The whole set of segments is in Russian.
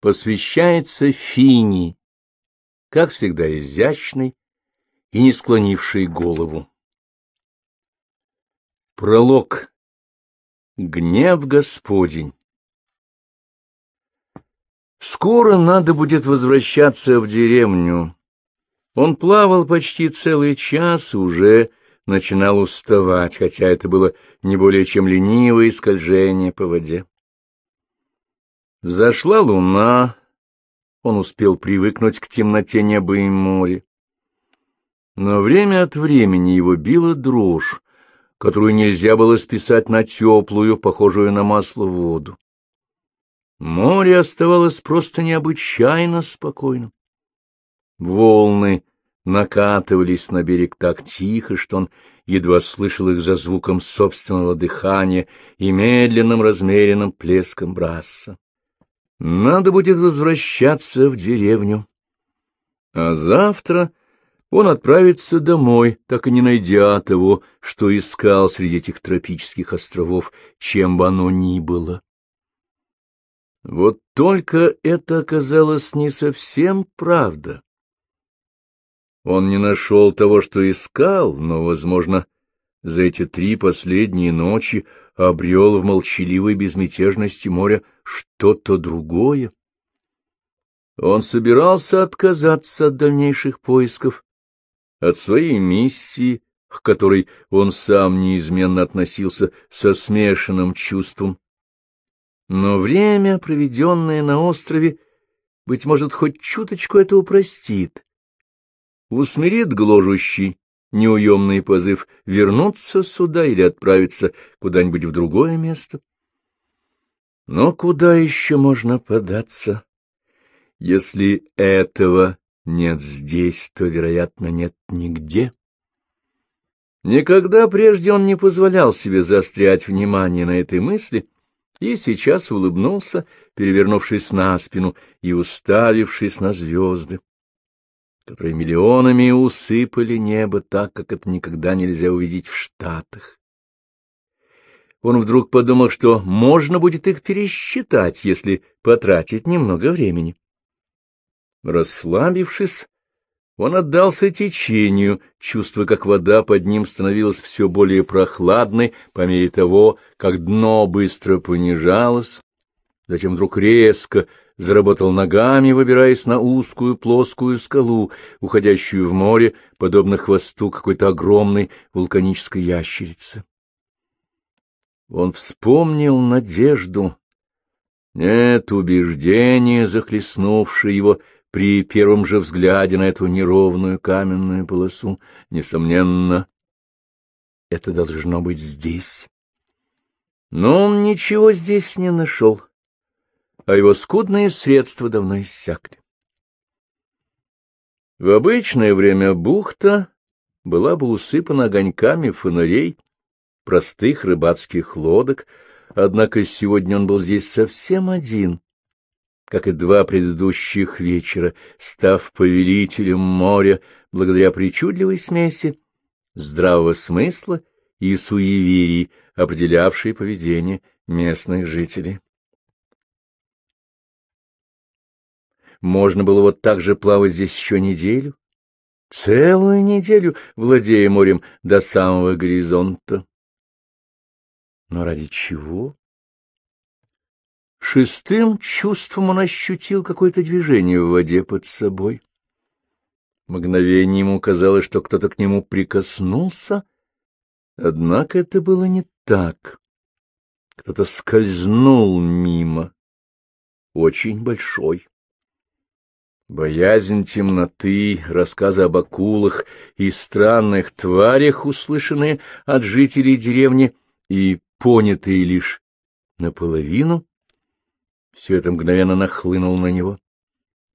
посвящается Фини, как всегда изящной и не склонившей голову. Пролог. Гнев Господень. Скоро надо будет возвращаться в деревню. Он плавал почти целый час и уже начинал уставать, хотя это было не более чем ленивое скольжение по воде. Взошла луна, он успел привыкнуть к темноте неба и моря. Но время от времени его била дрожь, которую нельзя было списать на теплую, похожую на масло, воду. Море оставалось просто необычайно спокойным. Волны накатывались на берег так тихо, что он едва слышал их за звуком собственного дыхания и медленным размеренным плеском брасса. Надо будет возвращаться в деревню. А завтра он отправится домой, так и не найдя того, что искал среди этих тропических островов, чем бы оно ни было. Вот только это оказалось не совсем правда. Он не нашел того, что искал, но, возможно, за эти три последние ночи обрел в молчаливой безмятежности моря что-то другое. Он собирался отказаться от дальнейших поисков, от своей миссии, к которой он сам неизменно относился со смешанным чувством. Но время, проведенное на острове, быть может, хоть чуточку это упростит, усмирит гложущий, неуемный позыв вернуться сюда или отправиться куда-нибудь в другое место. Но куда еще можно податься, если этого нет здесь, то, вероятно, нет нигде. Никогда прежде он не позволял себе заострять внимание на этой мысли и сейчас улыбнулся, перевернувшись на спину и уставившись на звезды, которые миллионами усыпали небо так, как это никогда нельзя увидеть в Штатах. Он вдруг подумал, что можно будет их пересчитать, если потратить немного времени. Расслабившись, он отдался течению, чувствуя, как вода под ним становилась все более прохладной по мере того, как дно быстро понижалось. Затем вдруг резко заработал ногами, выбираясь на узкую плоскую скалу, уходящую в море, подобно хвосту какой-то огромной вулканической ящерицы. Он вспомнил надежду. Нет, убеждение, захлестнувшее его, — при первом же взгляде на эту неровную каменную полосу, несомненно, это должно быть здесь. Но он ничего здесь не нашел, а его скудные средства давно иссякли. В обычное время бухта была бы усыпана огоньками фонарей, простых рыбацких лодок, однако сегодня он был здесь совсем один, как и два предыдущих вечера, став повелителем моря благодаря причудливой смеси здравого смысла и суеверий, определявшей поведение местных жителей. Можно было вот так же плавать здесь еще неделю, целую неделю, владея морем до самого горизонта. Но ради чего? Шестым чувством он ощутил какое-то движение в воде под собой. Мгновение ему казалось, что кто-то к нему прикоснулся, однако это было не так. Кто-то скользнул мимо, очень большой. Боязнь темноты, рассказы об акулах и странных тварях, услышанные от жителей деревни и понятые лишь наполовину, все это мгновенно нахлынуло на него.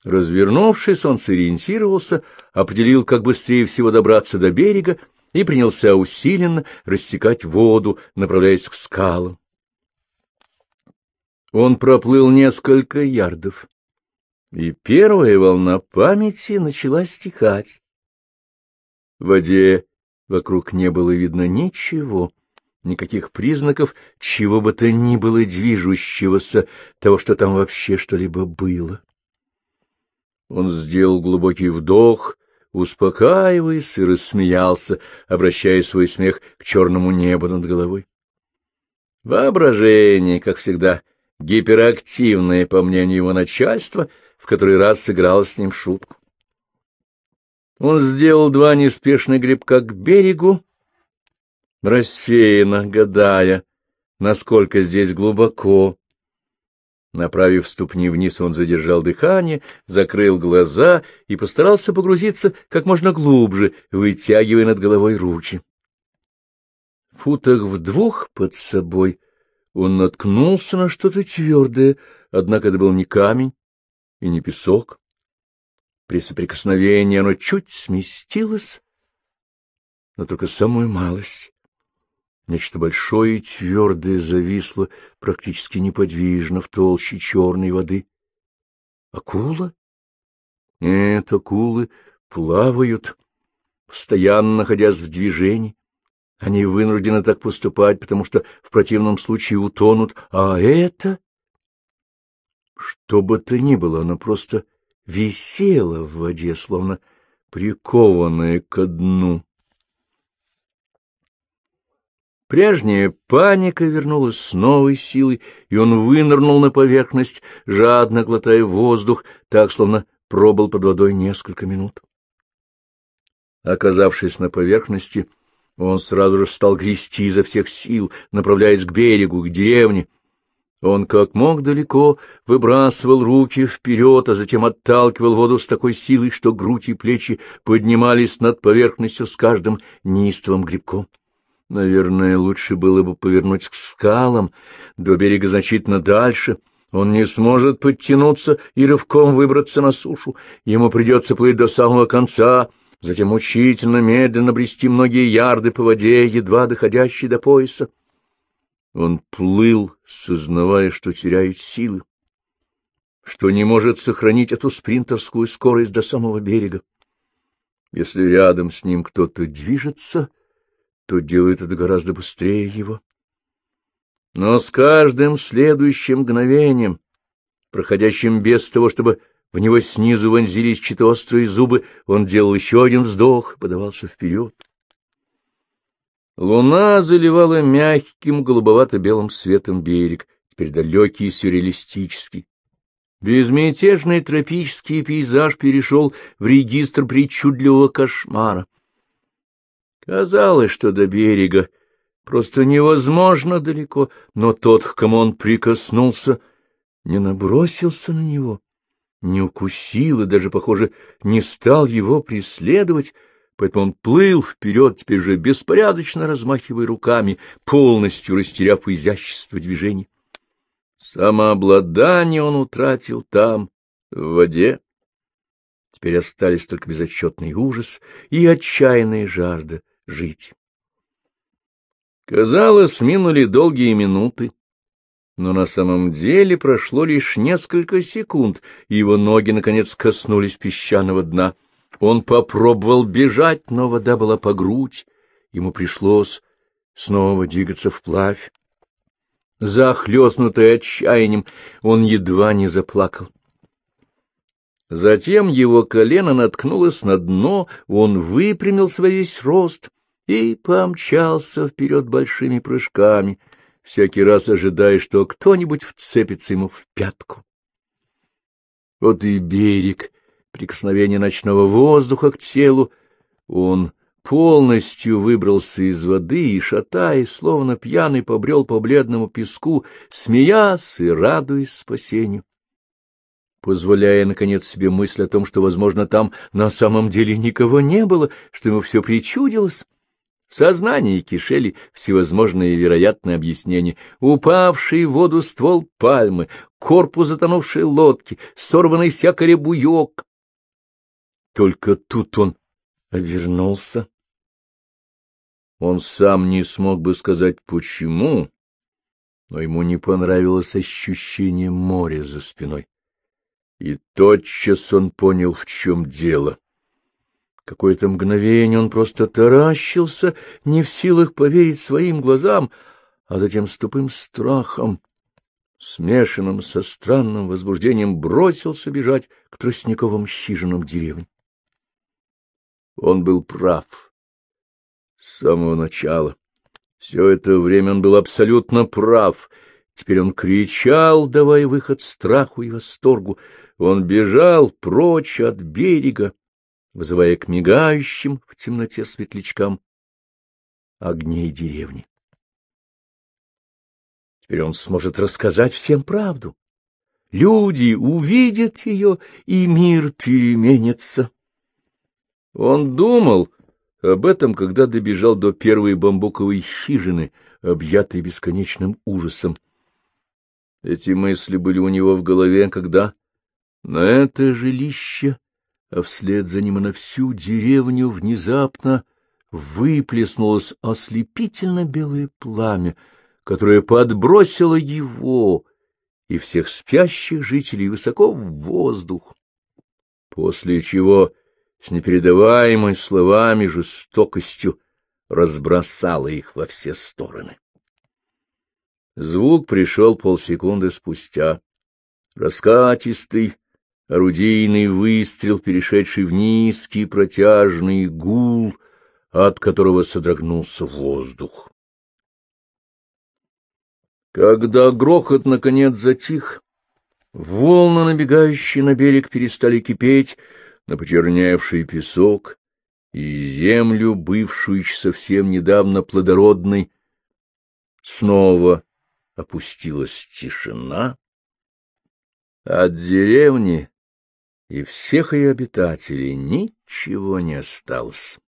Развернувшись, он сориентировался, определил, как быстрее всего добраться до берега и принялся усиленно рассекать воду, направляясь к скалам. Он проплыл несколько ярдов, и первая волна памяти начала стихать. В воде вокруг не было видно ничего, никаких признаков чего бы то ни было движущегося, того, что там вообще что-либо было. Он сделал глубокий вдох, успокаиваясь, и рассмеялся, обращая свой смех к черному небу над головой. Воображение, как всегда, гиперактивное, по мнению его начальства, в который раз сыграло с ним шутку. Он сделал два неспешных грибка к берегу, рассеянно гадая, насколько здесь глубоко. Направив ступни вниз, он задержал дыхание, закрыл глаза и постарался погрузиться как можно глубже, вытягивая над головой руки. В футах в двух под собой он наткнулся на что-то твердое, однако это был не камень и не песок. При соприкосновении оно чуть сместилось, но только самую малость. Нечто большое и твердое зависло практически неподвижно в толще черной воды. Акула? Нет, акулы плавают, постоянно находясь в движении. Они вынуждены так поступать, потому что в противном случае утонут. А это... Что бы то ни было, оно просто висело в воде, словно прикованное ко дну. Прежняя паника вернулась с новой силой, и он вынырнул на поверхность, жадно глотая воздух, так, словно пробыл под водой несколько минут. Оказавшись на поверхности, он сразу же стал грести изо всех сил, направляясь к берегу, к деревне. Он как мог далеко выбрасывал руки вперед, а затем отталкивал воду с такой силой, что грудь и плечи поднимались над поверхностью с каждым неистовым грибком. Наверное, лучше было бы повернуть к скалам, до берега значительно дальше. Он не сможет подтянуться и рывком выбраться на сушу. Ему придется плыть до самого конца, затем мучительно, медленно брести многие ярды по воде, едва доходящей до пояса. Он плыл, сознавая, что теряет силы, что не может сохранить эту спринтерскую скорость до самого берега. Если рядом с ним кто-то движется — то делает это гораздо быстрее его. Но с каждым следующим мгновением, проходящим без того, чтобы в него снизу вонзились чьи-то острые зубы, он делал еще один вздох подавался вперед. Луна заливала мягким голубовато-белым светом берег, теперь далекий и сюрреалистический. Безмятежный тропический пейзаж перешел в регистр причудливого кошмара. Казалось, что до берега просто невозможно далеко, но тот, к кому он прикоснулся, не набросился на него, не укусил и даже, похоже, не стал его преследовать, поэтому он плыл вперед, теперь же беспорядочно размахивая руками, полностью растеряв изящество движений. Самообладание он утратил там, в воде. Теперь остались только безотчетный ужас и отчаянная жажда жить. Казалось, минули долгие минуты, но на самом деле прошло лишь несколько секунд, и его ноги, наконец, коснулись песчаного дна. Он попробовал бежать, но вода была по грудь, ему пришлось снова двигаться вплавь. Захлестнутый отчаянием, он едва не заплакал. Затем его колено наткнулось на дно, он выпрямил свой весь рост и помчался вперед большими прыжками, всякий раз ожидая, что кто-нибудь вцепится ему в пятку. Вот и берег, прикосновение ночного воздуха к телу, он полностью выбрался из воды и, шатаясь, словно пьяный, побрел по бледному песку, смеясь и радуясь спасению позволяя, наконец, себе мысль о том, что, возможно, там на самом деле никого не было, что ему все причудилось. В сознании кишели всевозможные вероятные объяснения. Упавший в воду ствол пальмы, корпус затонувшей лодки, сорванный с якоря буек. Только тут он обернулся. Он сам не смог бы сказать, почему, но ему не понравилось ощущение моря за спиной. И тотчас он понял, в чем дело. Какое-то мгновение он просто таращился, не в силах поверить своим глазам, а затем с тупым страхом, смешанным со странным возбуждением, бросился бежать к тростниковым хижинам деревни. Он был прав с самого начала. Все это время он был абсолютно прав. Теперь он кричал, давая выход страху и восторгу. Он бежал прочь от берега, вызывая к мигающим в темноте светлячкам огней деревни. Теперь он сможет рассказать всем правду. Люди увидят ее, и мир переменится. Он думал об этом, когда добежал до первой бамбуковой хижины, объятой бесконечным ужасом. Эти мысли были у него в голове, когда на это жилище а вслед за ним и на всю деревню внезапно выплеснулось ослепительно белое пламя, которое подбросило его и всех спящих жителей высоко в воздух, после чего с непередаваемой словами жестокостью разбросало их во все стороны. Звук пришел полсекунды спустя, раскатистый, орудийный выстрел, перешедший в низкий протяжный гул, от которого содрогнулся воздух. Когда грохот наконец затих, волны, набегающие на берег, перестали кипеть на почерневший песок, и землю, бывшую совсем недавно плодородной, снова опустилась тишина. От деревни и всех ее обитателей ничего не осталось.